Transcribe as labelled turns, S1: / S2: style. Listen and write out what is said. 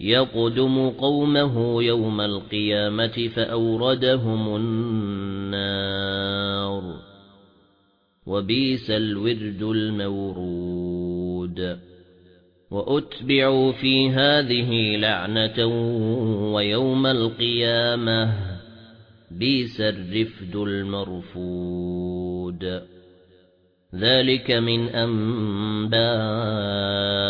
S1: يَقْدُمُ قَوْمَهُ يَوْمَ الْقِيَامَةِ فَأَوْرَدَهُمُ النَّارَ. وَبِئْسَ الْوِرْدُ الْمَوْرُودُ. وَأُتْبِعُوا فِي هَذِهِ لَعْنَةً وَيَوْمَ الْقِيَامَةِ. بِئْسَ الرِّفْدُ الْمَرْفُودُ. ذَلِكَ مِنْ أَنْبَاءِ